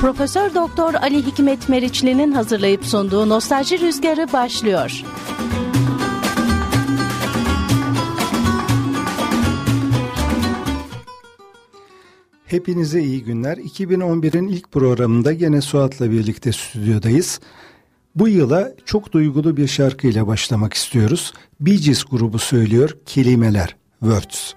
Profesör Doktor Ali Hikmet Meriçli'nin hazırlayıp sunduğu Nostalji Rüzgarı başlıyor. Hepinize iyi günler. 2011'in ilk programında gene Suat'la birlikte stüdyodayız. Bu yıla çok duygulu bir şarkıyla başlamak istiyoruz. Bee Gees grubu söylüyor Kelimeler, Words.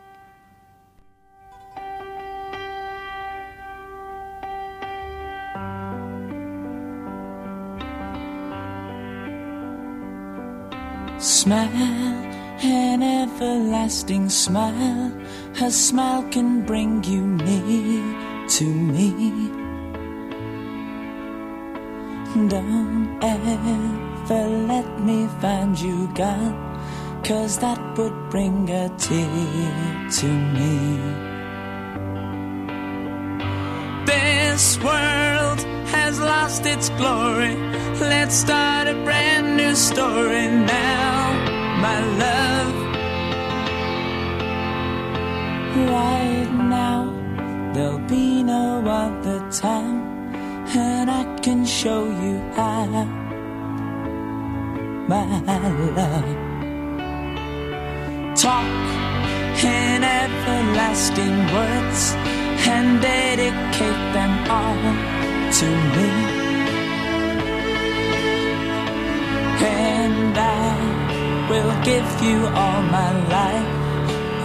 Smile, an everlasting smile. Her smile can bring you near to me. Don't ever let me find you gone, cause that would bring a tear to me. This world has lost its glory. Let's start a brand new story now, my love. Right now, there'll be no other time, and I can show you how, my love. Talk in everlasting words and dedicate them all to me. And I will give you all my life.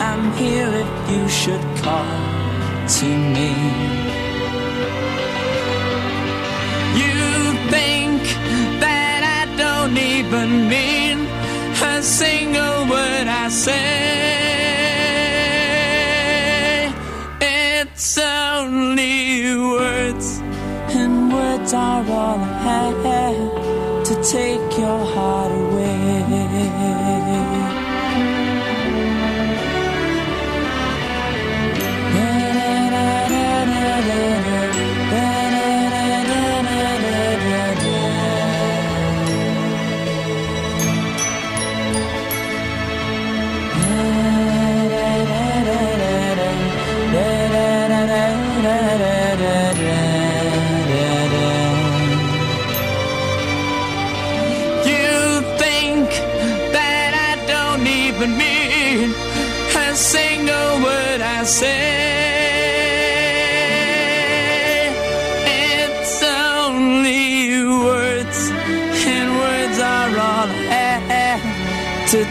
I'm here if you should call to me. You think that I don't even mean a single word I say. Are all I have to take your heart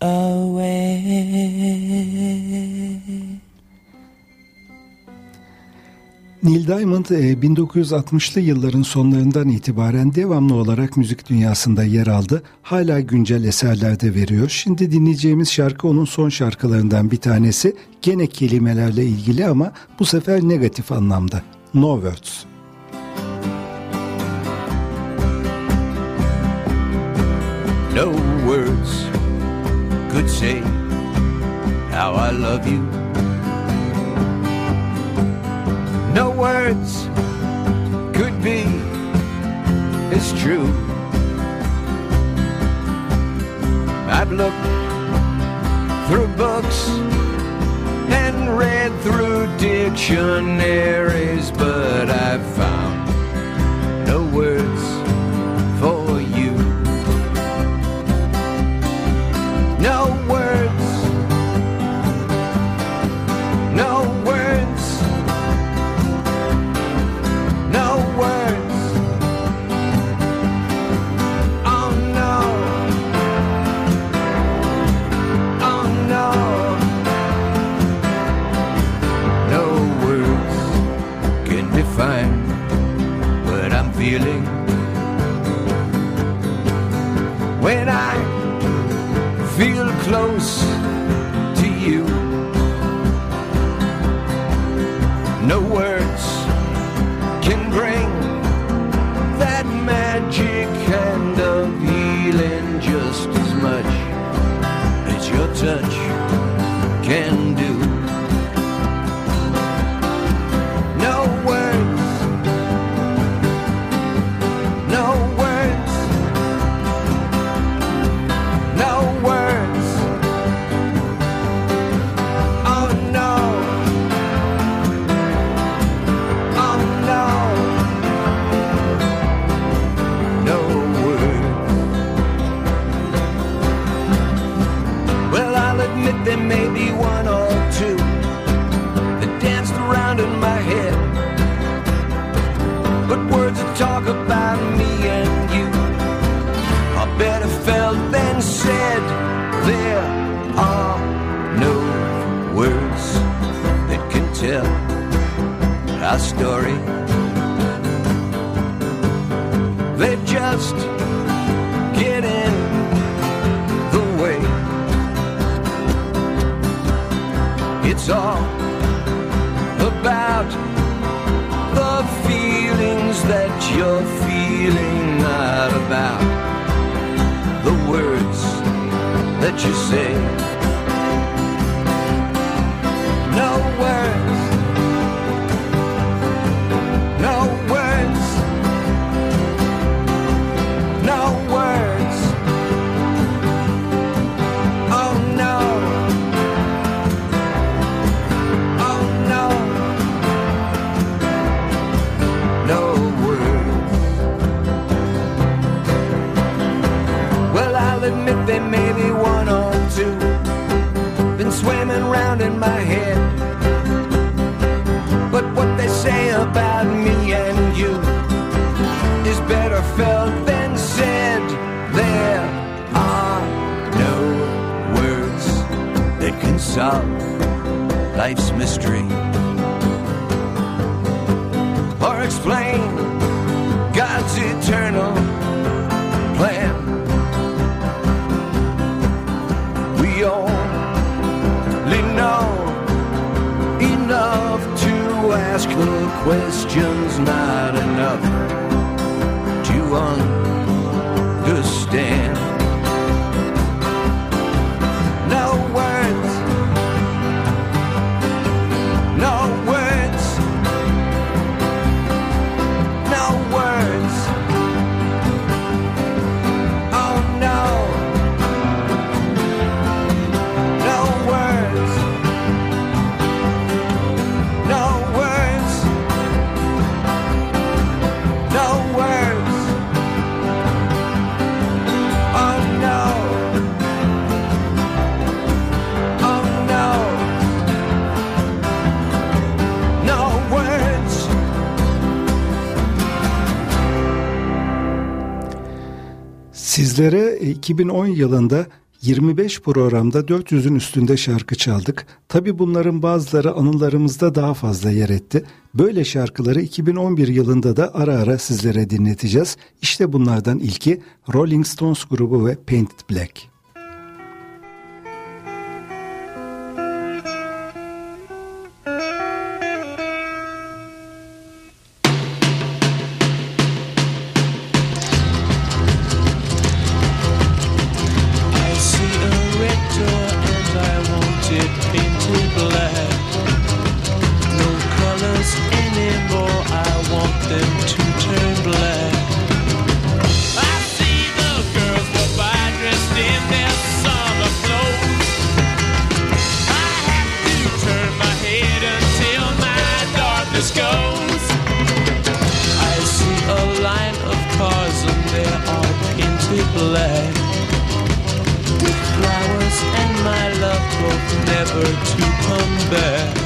away. Neil Diamond e, 1960'lı yılların sonlarından itibaren devamlı olarak müzik dünyasında yer aldı. Hala güncel eserlerde veriyor. Şimdi dinleyeceğimiz şarkı onun son şarkılarından bir tanesi. Gene kelimelerle ilgili ama bu sefer negatif anlamda. No Words. No words say how I love you. No words could be as true. I've looked through books and read through dictionaries, but I've found close admit there may be one or two that danced around in my head. But words that talk about me and you are better felt than said. There are no words that can tell our story. All about the feelings that you're feeling, not about the words that you say. No words, swimming round in my head. But what they say about me and you is better felt than said. There are no words that can solve life's mystery ask the questions, not enough to understand. Sizlere 2010 yılında 25 programda 400'ün üstünde şarkı çaldık. Tabi bunların bazıları anılarımızda daha fazla yer etti. Böyle şarkıları 2011 yılında da ara ara sizlere dinleteceğiz. İşte bunlardan ilki Rolling Stones grubu ve Painted Black. Never to come back.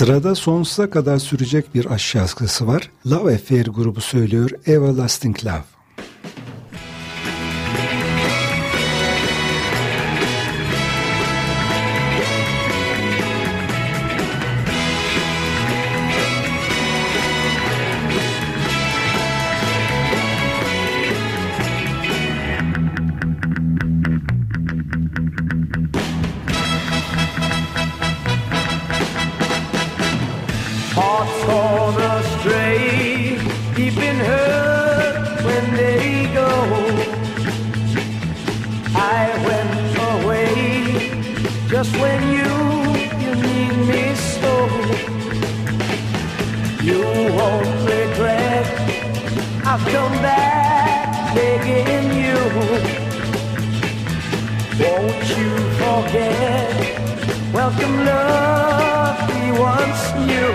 Sırada sonsuza kadar sürecek bir aşk şarkısı var. Love Affair grubu söylüyor Everlasting Love. I've come back begging you. Won't you forget? Welcome, love we once knew.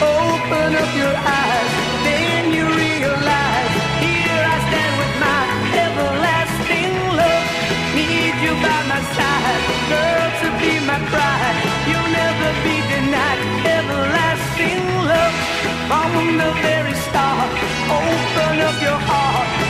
Open up your eyes, then you realize here I stand with my everlasting love. Need you by my side, girl, to be my bride. From the very start, open up your heart.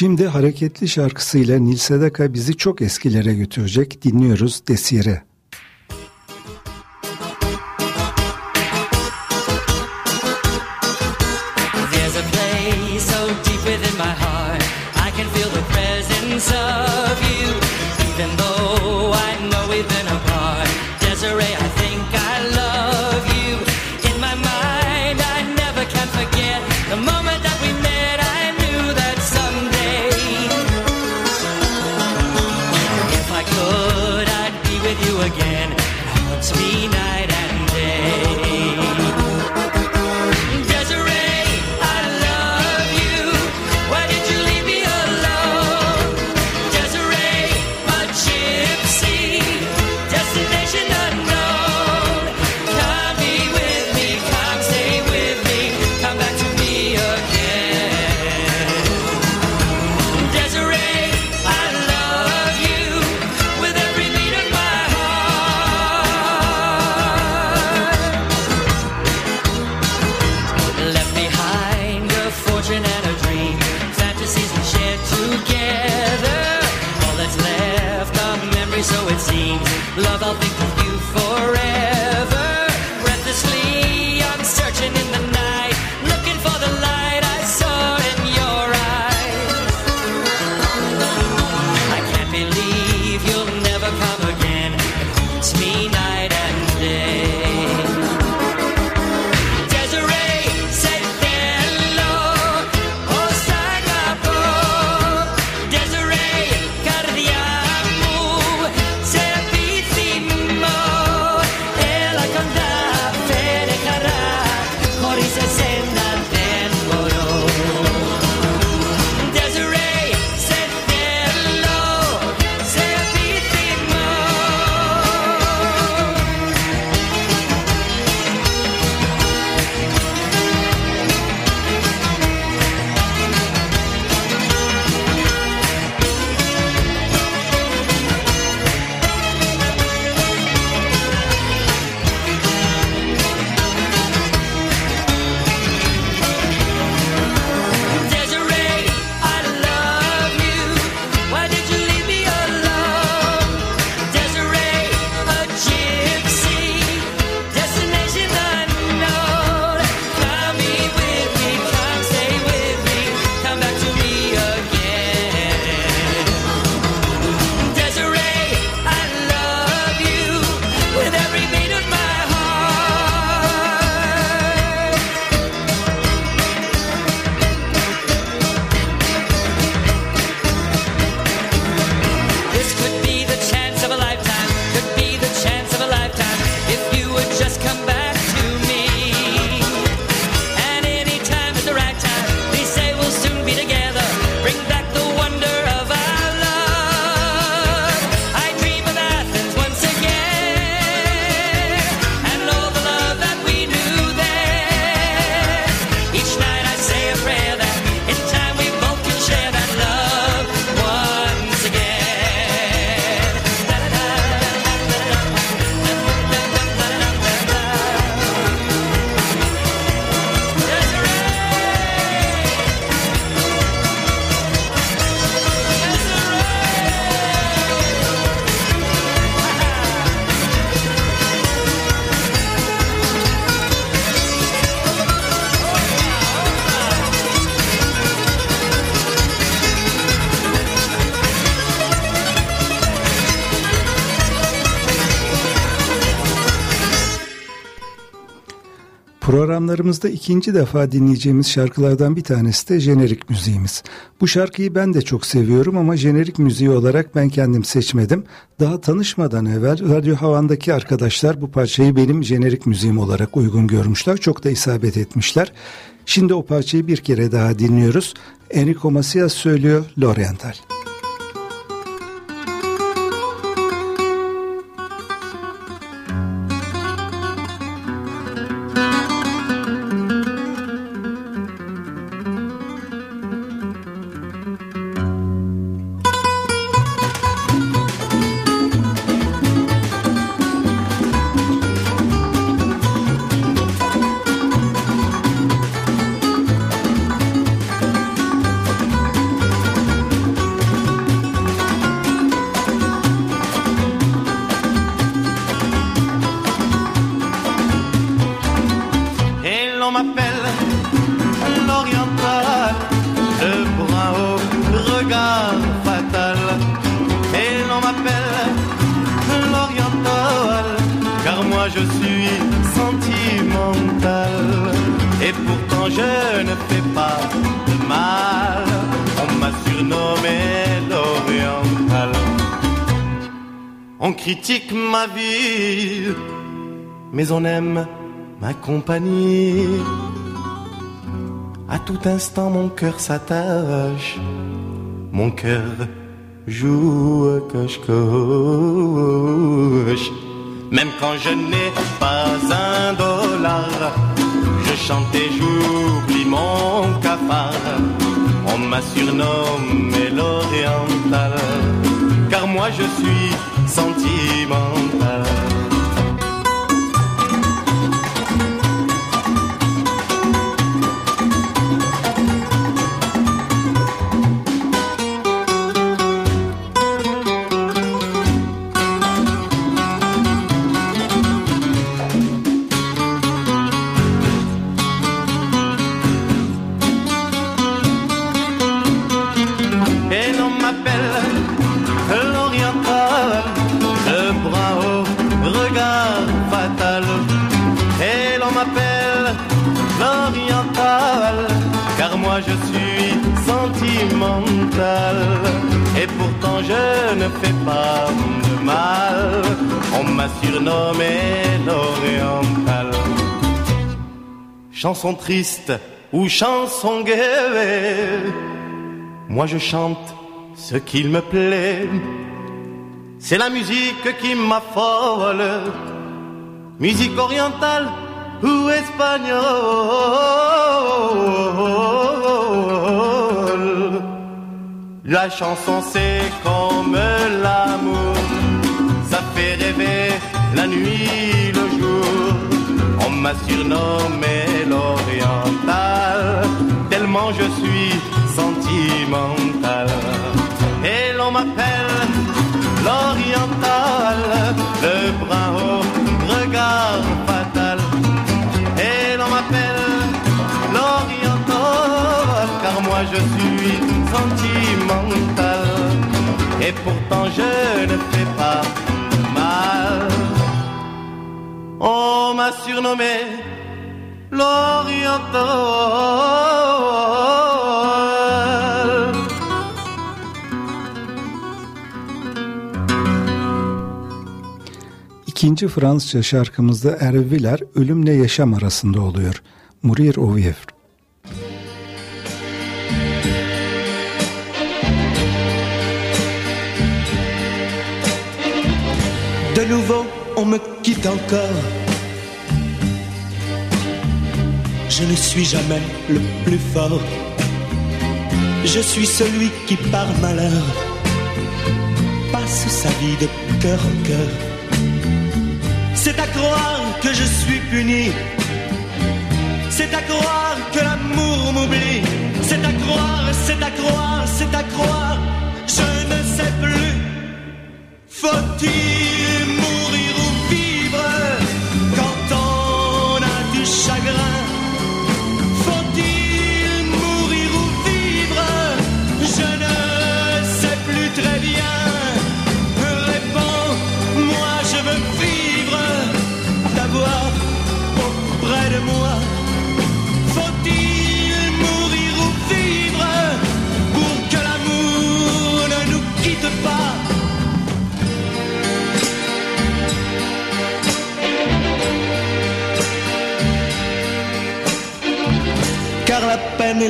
Şimdi hareketli şarkısıyla Nil Sedaka bizi çok eskilere götürecek. Dinliyoruz Desire. Programlarımızda ikinci defa dinleyeceğimiz şarkılardan bir tanesi de jenerik müziğimiz. Bu şarkıyı ben de çok seviyorum ama jenerik müziği olarak ben kendim seçmedim. Daha tanışmadan evvel Radyo Havan'daki arkadaşlar bu parçayı benim jenerik müziğim olarak uygun görmüşler. Çok da isabet etmişler. Şimdi o parçayı bir kere daha dinliyoruz. Enrico Macias söylüyor L'Oriental. moi je suis sentimental. Et pourtant je ne fais pas de mal. On m'a surnommé l'oriental. On critique ma vie, mais on aime ma compagnie. À tout instant mon cœur s'attache, mon cœur joue coche coche. Même quand je n'ai pas un dollar, je chante et j'oublie mon cafard. On m'a surnommé l'oriental, car moi je suis sentimental. Et pourtant je ne fais pas de mal. On m'a surnommé l'oriental. Chanson triste ou chanson gaie, moi je chante ce qu'il me plaît. C'est la musique qui m'affole, musique orientale ou espagnole. La chanson c'est comme l'amour, ça fait rêver la nuit, le jour. On m'a surnommé l'oriental, tellement je suis sentimental. Et l'on m'appelle l'oriental, le bras au regard. Car moi je suis sentimental. Et pourtant je ne fais pas mal. On m'a surnommé l'oriental. İkinci Fransızca şarkımızda Erviler ölümle yaşam arasında oluyor. Mourir au vivre. On me quitte encore. Je ne suis jamais le plus fort. Je suis celui qui, par malheur, passe sa vie de cœur en cœur. C'est à croire que je suis puni. C'est à croire que l'amour m'oublie. C'est à croire, c'est à croire, c'est à croire. Je ne sais plus. Faut-il mourir ou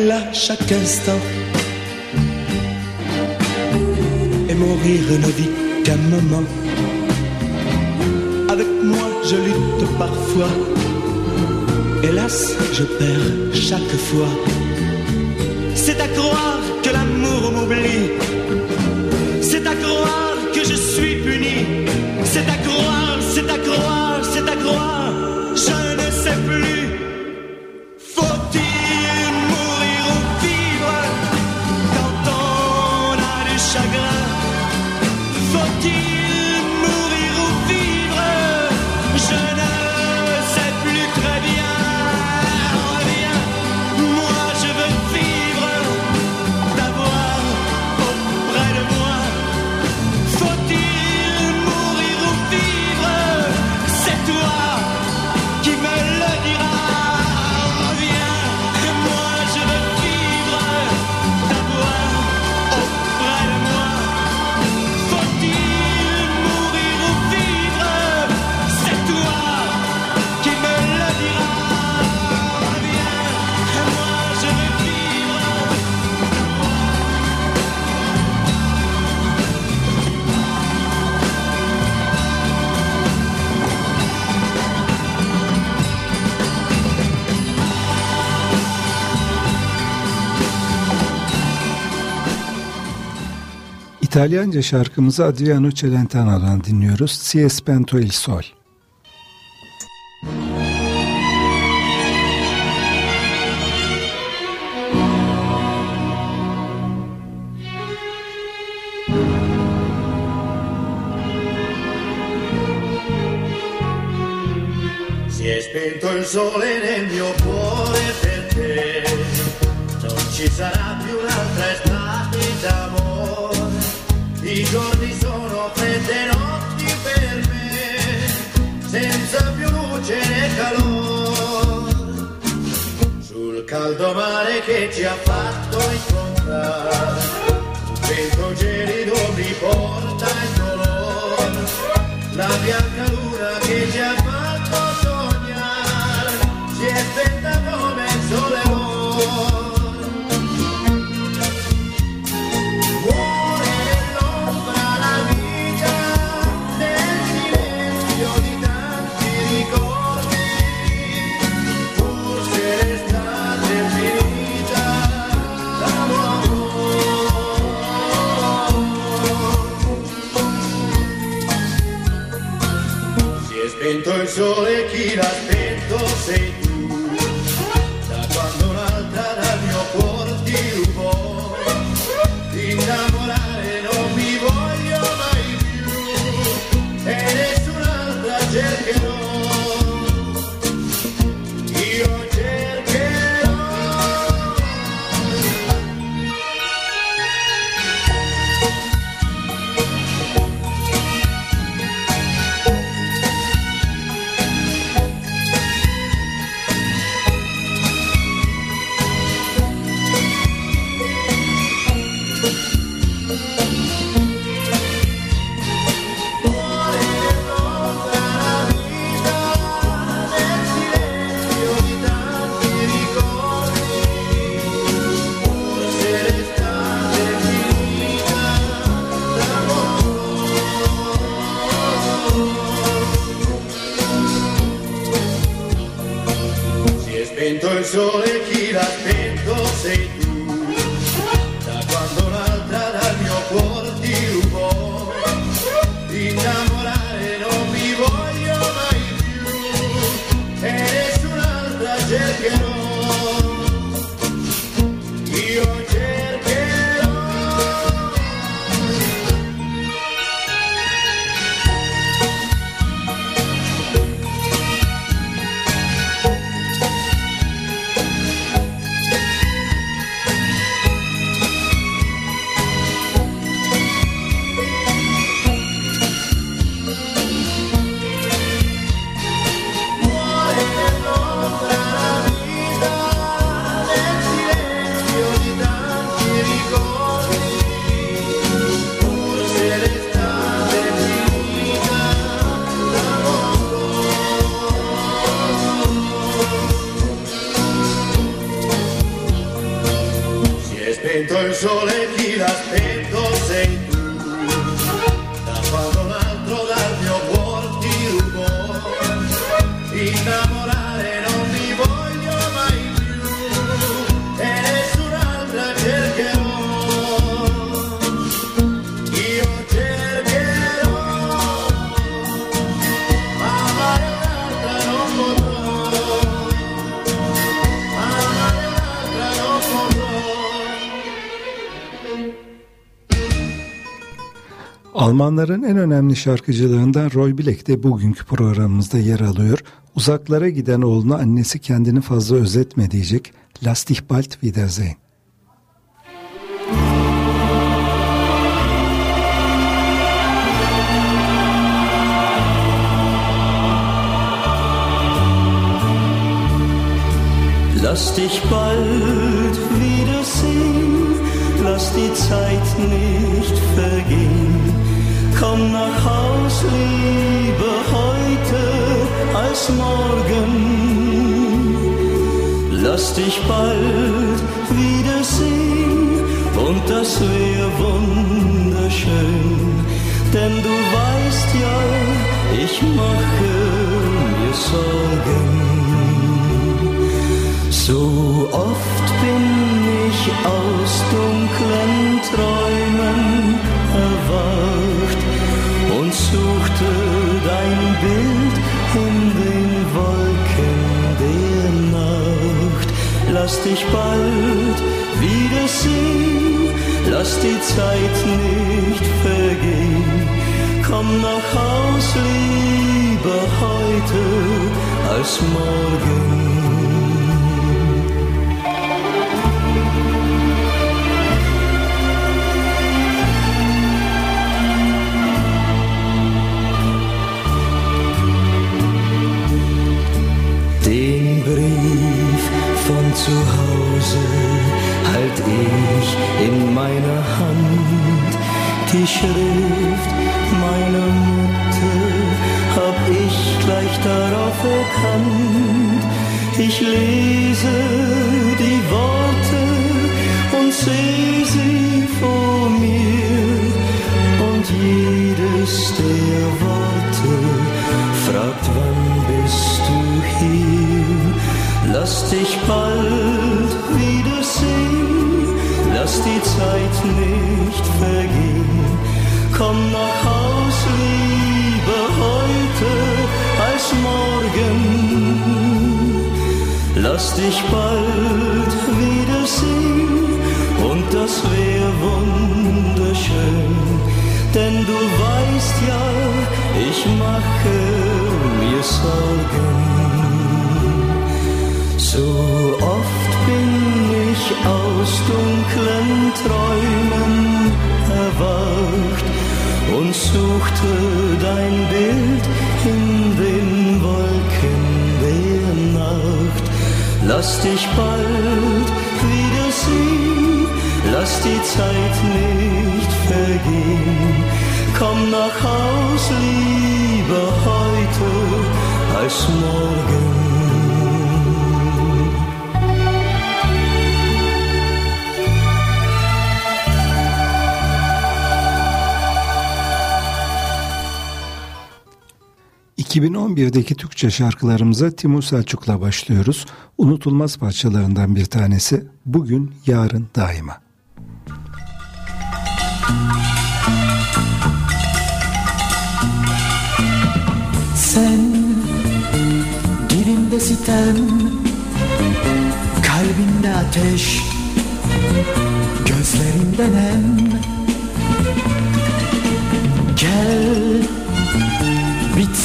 là chaque instant. Et mourir ne vit qu'un moment. Avec moi je lutte parfois. Hélas, je perds chaque fois. C'est à croire que l'amour m'oublie. C'est à croire que je suis puni. C'est à croire, c'est à croire, c'est à croire. İtalyanca şarkımızı Adriano Celentano'dan dinliyoruz. Si spento il sol. Si è spento il sole nel mio cuore per te, non ci sarà più un'altra estate d'amore. I giorni sono fredde notti per me, senza più luce né calore. Sul caldo mare che ci ha fatto incontrare, vento gelido mi porta il dolore. La bianca luna che ci ha sole, chi la Almanların en önemli şarkıcılarından Roy Black de bugünkü programımızda yer alıyor. Uzaklara giden oğluna annesi kendini fazla özetme diyecek. Lass dich bald wiedersehen. Lass dich bald wiedersehen, lass die Zeit nicht vergehen. Komm nach Haus lieber heute als morgen. Lass dich bald wiedersehen und das wäre wunderschön. Denn du weißt ja, ich mache mir Sorgen. So oft bin ich aus dunklen Träumen erwacht dein Bild in den Wolken der Nacht. Lass dich bald wiedersehen, lass die Zeit nicht vergehen. Komm nach Haus lieber heute als morgen. sich lebe. Dich bald wiedersehen und das wär wunderschön. Denn du weißt ja, ich mache mir Sorgen. So oft bin ich aus dunklen Träumen erwacht und suchte dein Bild in den Lass dich bald wiedersehen, lass die Zeit nicht vergehen. Komm nach Haus lieber heute als morgen. ...2011'deki Türkçe şarkılarımıza Timur Selçuk'la başlıyoruz. Unutulmaz parçalarından bir tanesi Bugün Yarın Daima. Sen dilinde sitem Kalbinde ateş Gözlerinde nem Gel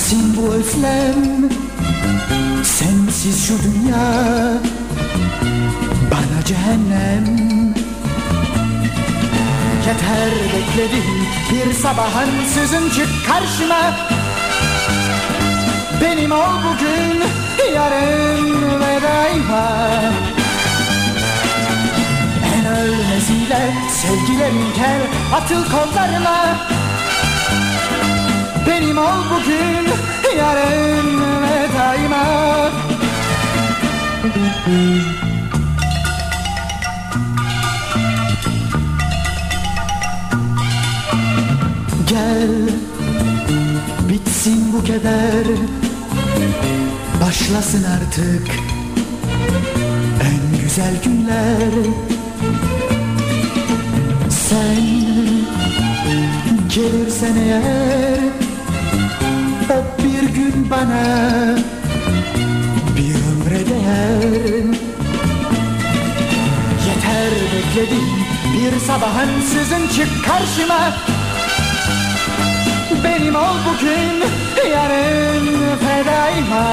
Bitsin bu özlem Sensiz şu dünya Bana cehennem. Yeter bekledim bir sabah ansızın çık karşıma. Benim ol bugün, yarın ve daima En ölmesiyle sevgilerin gel atıl kollarına benim ol bugün yarın ve daima. Gel bitsin bu keder. Başlasın artık en güzel günler. Sen gelirsen eğer bana Bir ömre değer. Yeter bekledim bir sabah ansızın çık karşıma. Benim ol bugün yarın fedayma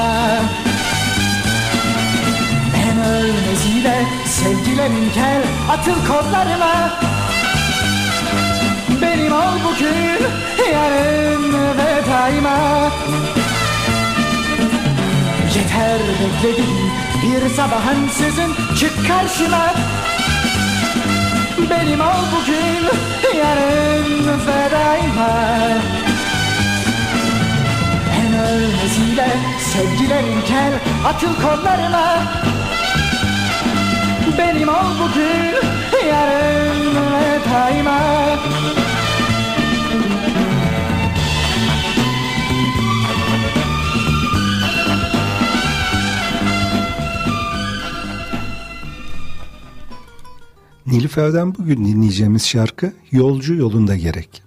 Ben ölmesiyle sevgilerin gel atıl kollarıma. Benim ol bugün yarın fedayma Yeter bekledim bir sabah ansızın çık karşıma. Benim ol bugün yarın fedayma En ölmesiyle sevgilerin gel atıl kollarıma Benim ol bugün yarın fedayma Nilüfer'den bugün dinleyeceğimiz şarkı Yolcu Yolunda Gerek.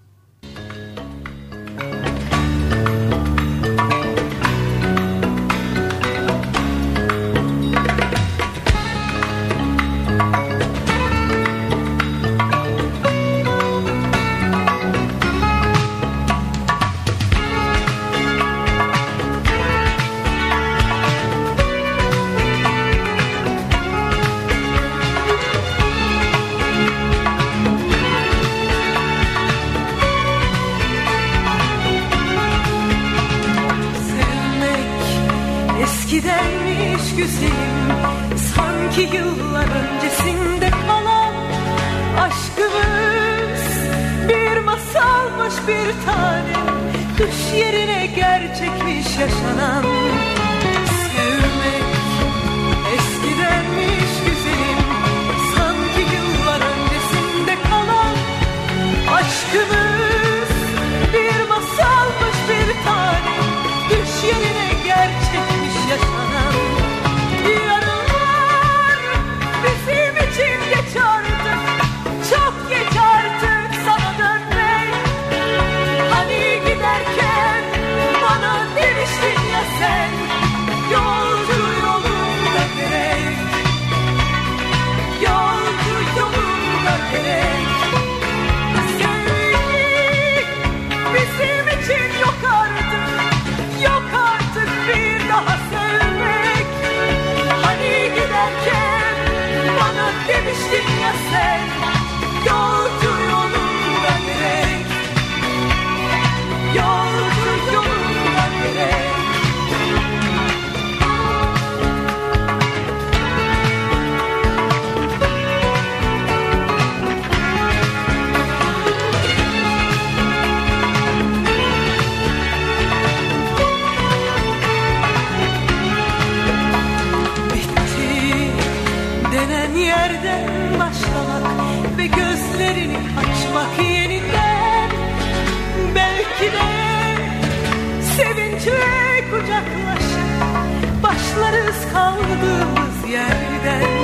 Kaldığımız yerden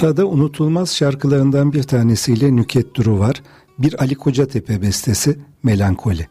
Sırada unutulmaz şarkılarından bir tanesiyle Nüket Duru var. Bir Ali Kocatepe bestesi Melankoli.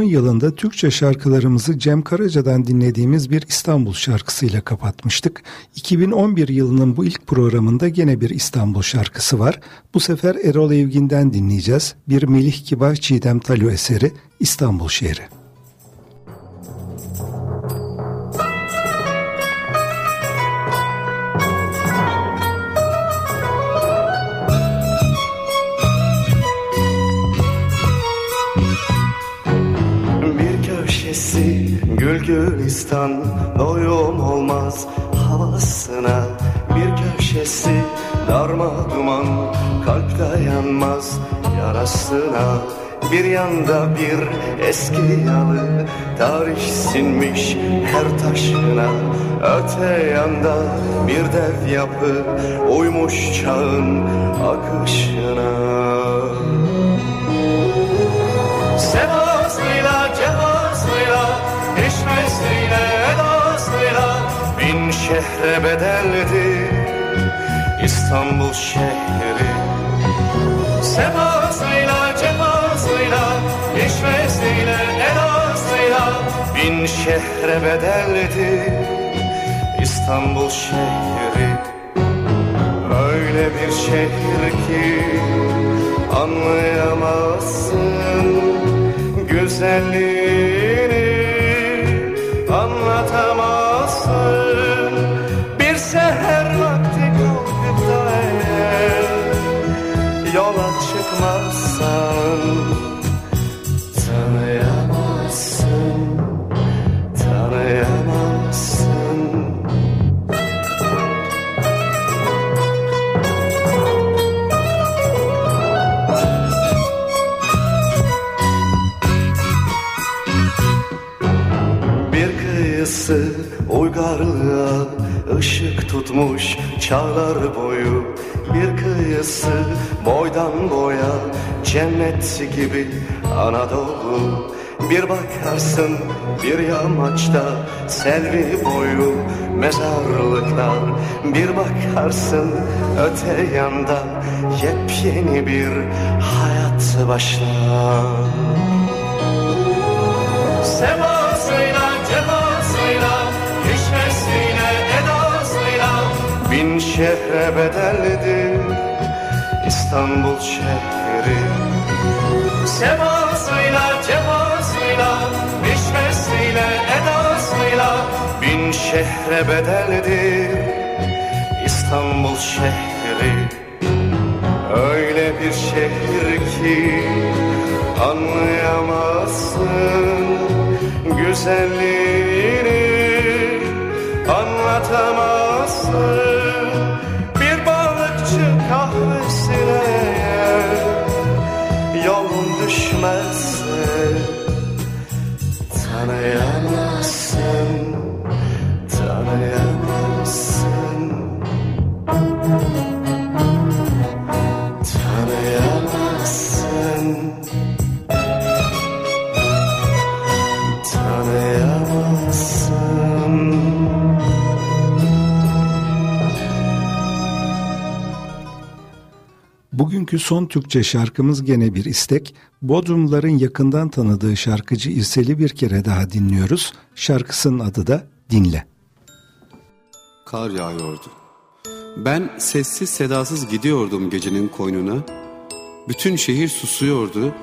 2010 yılında Türkçe şarkılarımızı Cem Karaca'dan dinlediğimiz bir İstanbul şarkısıyla kapatmıştık. 2011 yılının bu ilk programında gene bir İstanbul şarkısı var. Bu sefer Erol Evgin'den dinleyeceğiz. Bir Melih Kibar Çiğdem Talo eseri İstanbul şehri. Gülistan doyum olmaz havasına. Bir köşesi darma duman kalp dayanmaz yarasına. Bir yanda bir eski yalı Tarih sinmiş her taşına. Öte yanda bir dev yapı Uymuş çağın akışına. Şehre bedeldi İstanbul şehri. Sefasıyla, cefasıyla Neşmesiyle, edasıyla Bin şehre bedeldi İstanbul şehri. Öyle bir şehir ki Anlayamazsın güzelliğini tutmuş çağlar boyu. Bir kıyısı boydan boya cennet gibi Anadolu. Bir bakarsın bir yamaçta selvi boyu. Mezarlıklar Bir bakarsın öte yanda yepyeni bir hayat başlar şehre bedeldi İstanbul şehri. Semasıyla, cefasıyla, neşmesiyle, edasıyla Bin şehre bedeldi İstanbul şehri. Öyle bir şehir ki anlayamazsın güzelliğini myself. 10 a.m. Bugünkü son Türkçe şarkımız gene bir istek. Bodrumların yakından tanıdığı şarkıcı İrsel'i bir kere daha dinliyoruz. Şarkısının adı da Dinle. Kar yağıyordu. Ben sessiz sedasız gidiyordum gecenin koynuna. Bütün şehir susuyordu.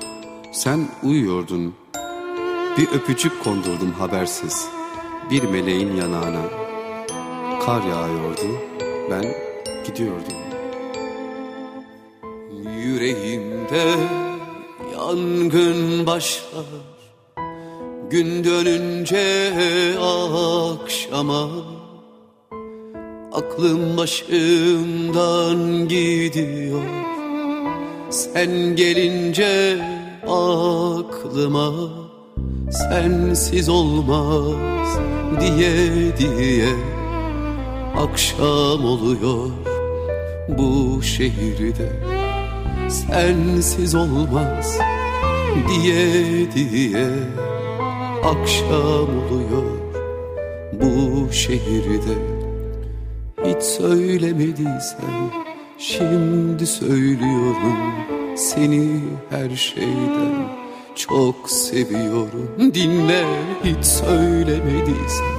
Sen uyuyordun. Bir öpücük kondurdum habersiz. Bir meleğin yanağına. Kar yağıyordu. Ben gidiyordum. Yüreğimde yangın başlar. Gün dönünce akşama Aklım başımdan gidiyor Sen gelince aklıma Sensiz olmaz diye diye Akşam oluyor bu şehirde Sensiz olmaz diye diye Akşam oluyor bu şehirde. Hiç söylemediysen şimdi söylüyorum Seni her şeyden çok seviyorum. Dinle hiç söylemediysen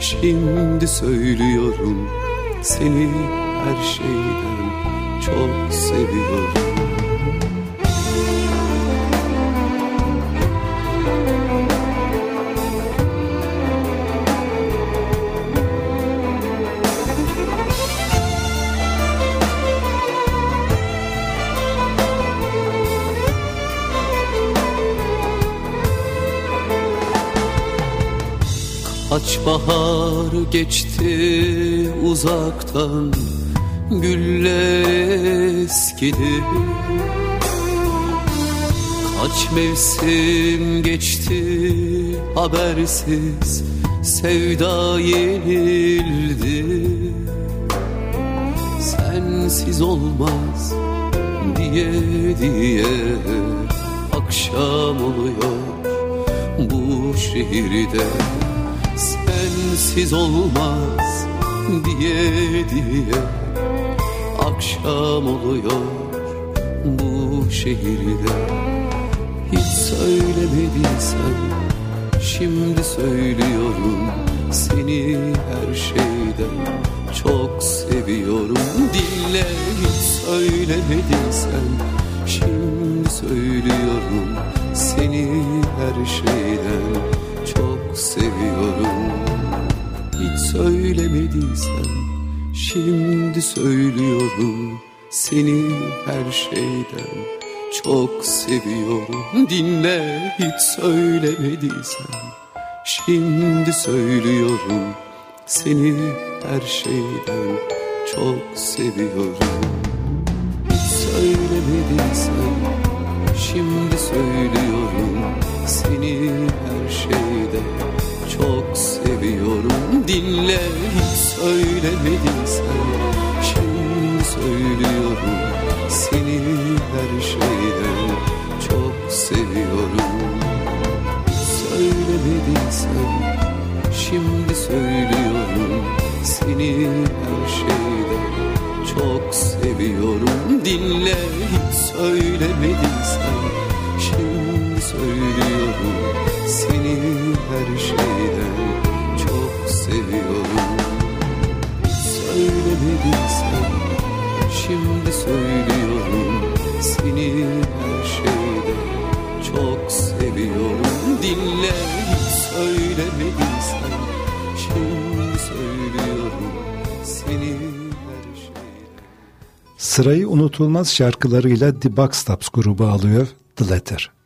şimdi söylüyorum Seni her şeyden çok seviyorum. Kaç bahar geçti uzaktan Güller eskidi Kaç mevsim geçti habersiz Sevda yenildi. Sensiz olmaz diye diye Akşam oluyor bu şehirde. Sensiz olmaz diye diye Akşam oluyor bu şehirde. Hiç söylemediysen Şimdi söylüyorum Seni her şeyden çok seviyorum. Dinle hiç söylemediysen Şimdi söylüyorum Seni her şeyden çok seviyorum. Hiç söylemediysen Şimdi söylüyorum Seni her şeyden çok seviyorum. Dinle hiç söylemediysen. Şimdi söylüyorum Seni her şeyden çok seviyorum. Hiç söylemediysen Şimdi söylüyorum Seni her şeyden çok seviyorum. Dinle hiç söylemediysen Şimdi söylüyorum seni her şeyden çok seviyorum. Söylemediysen şimdi söylüyorum Seni her şeyden çok seviyorum. Dinle hiç söylemediysen Şimdi söylüyorum. Seni her şeyden çok seviyorum. Söylemediysen Şimdi söylüyorum. Seni her şeyde çok seviyorum. Dinle hiç söylemediysen Şimdi söylüyorum. Seni Sırayı unutulmaz şarkılarıyla The Backstops grubu alıyor The Letter.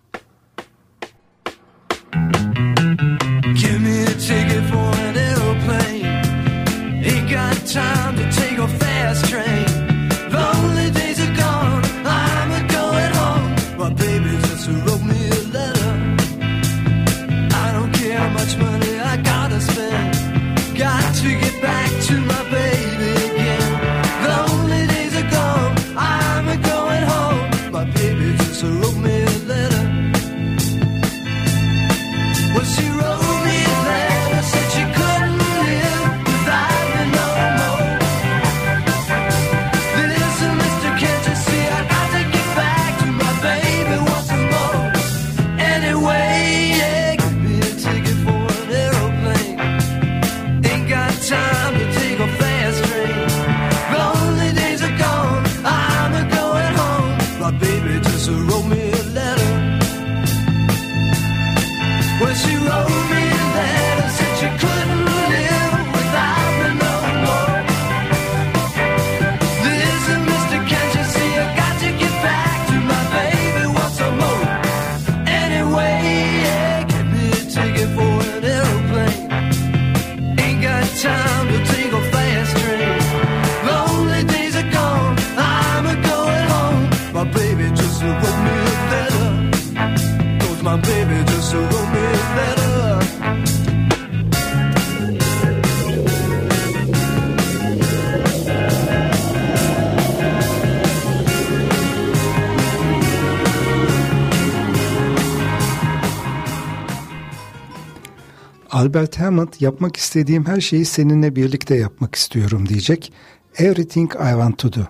Albert Hammond yapmak istediğim her şeyi seninle birlikte yapmak istiyorum diyecek. Everything I Want To Do.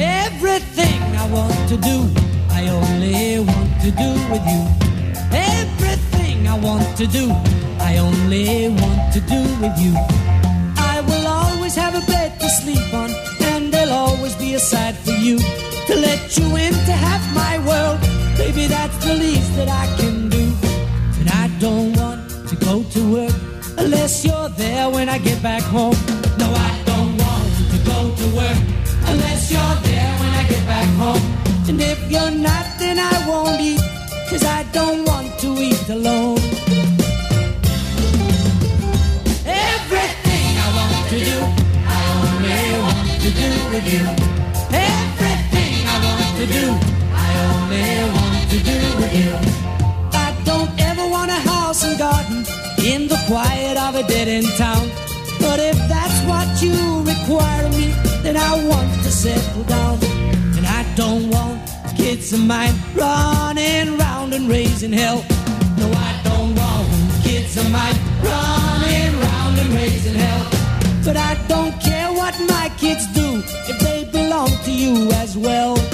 Everything I want to do, I only want to do with you. Everything I want to do, I only want to do with you. I will always have a bed to sleep on, and there'll always be a side for you to let you in to half my world. Baby, that's the least that I can do. And I don't want to go to work unless you're there when I get back home. No, I don't want to go to work unless you're there when I get back home. And if you're not, then I won't eat, cause I don't want to eat alone. Everything I want to do, I only want to do with you. Want to do, I only want to do with you. I don't ever want a house and garden in the quiet of a dead end town. But if that's what you require of me, then I want to settle down. And I don't want kids of mine running round and raising hell. No, I don't want kids of mine running round and raising hell. But I don't care what my kids do if they belong to you as well.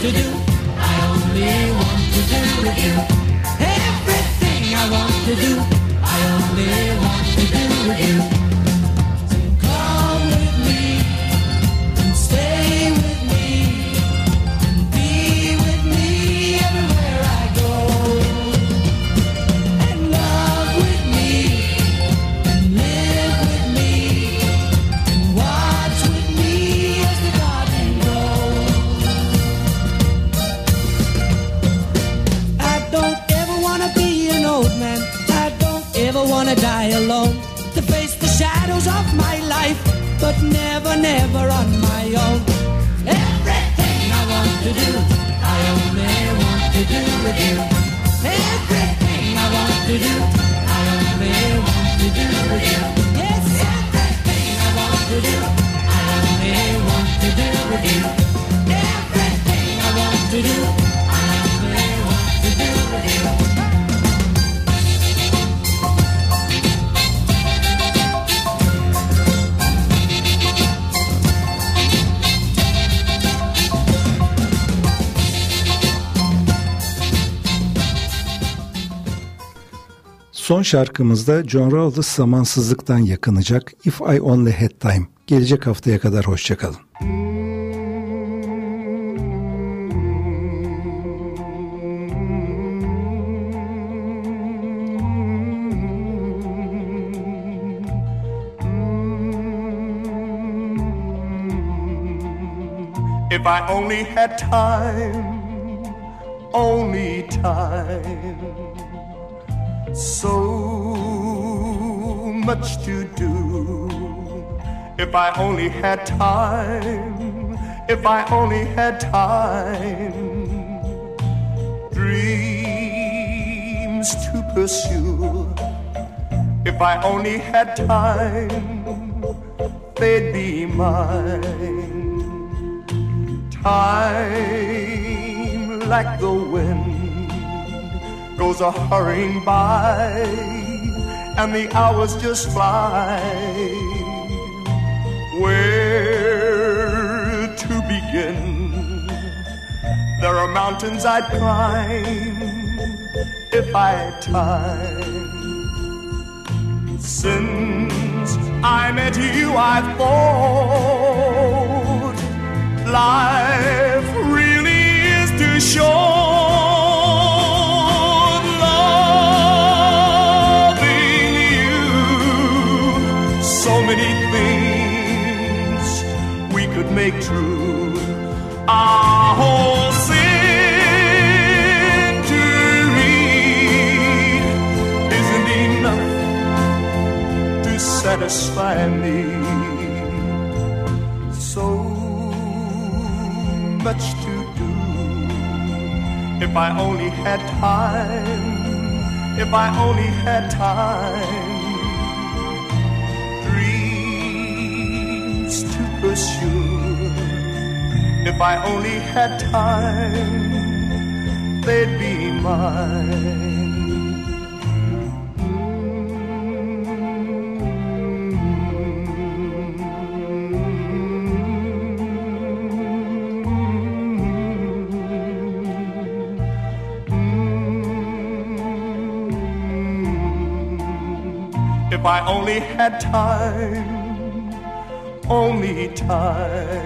To do, I only want to do with you. Everything I want to do, I only want to do with you. Alone. To face the shadows of my life, but never, never on my own. Everything I want to do, I only want to do with you. Everything I want to do, I only want to do with you. Yes, everything I want to do, I only want to do with you. Everything I want to do, Son şarkımızda John Rawls zamansızlıktan yakınacak If I Only Had Time. Gelecek haftaya kadar hoşçakalın. If I only had time, only time, so much to do. If I only had time, if I only had time, dreams to pursue. If I only had time, they'd be mine. Time, like the wind, goes a hurrying by, and the hours just fly. Where to begin? There are mountains I'd climb if I had time. Since I met you, I've thought life really is too short. Make true. Our whole century isn't enough to satisfy me. So much to do. If I only had time, if I only had time, pursue. If I only had time, they'd be mine. If I only had time, only time.